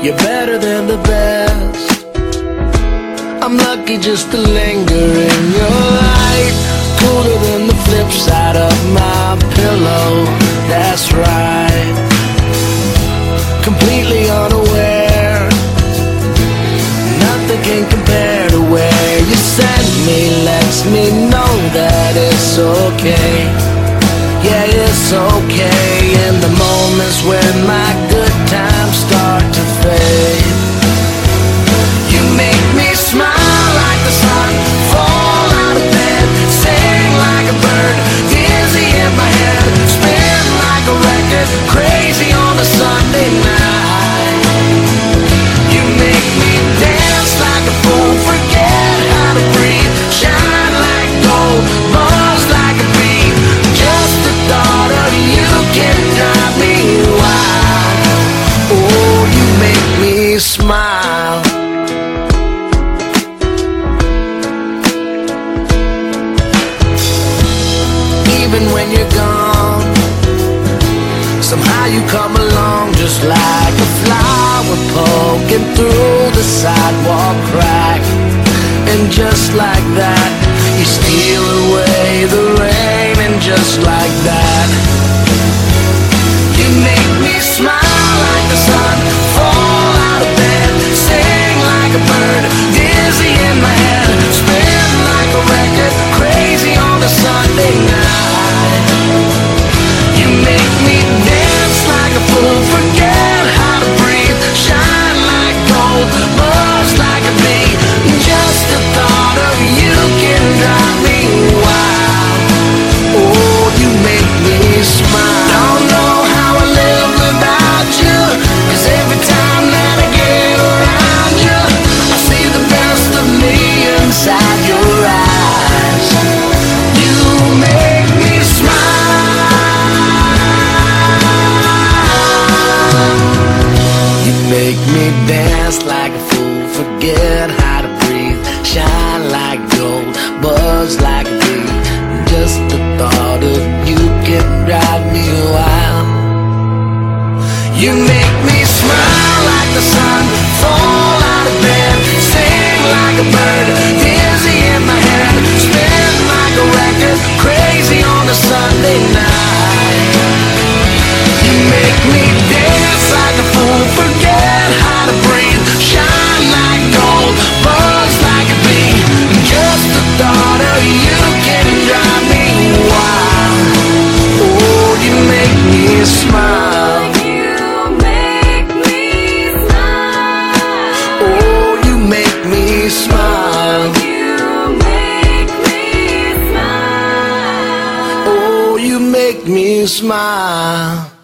You're better than the best. I'm lucky just to linger in your light. Cooler than the flip side of my pillow. That's right. Completely unaware. Nothing can compare to where you send me. Lets me know that it's okay. Yeah, it's okay. In the moments when my good times you smile. Even when you're gone, somehow you come along just like a flower poking through the sidewalk crack. And just like that, you steal away the learn how to breathe. Shine like gold, buzz like bee. Just the thought of you can drive me wild. You make me smile. You make me smile. Oh, you make me smile.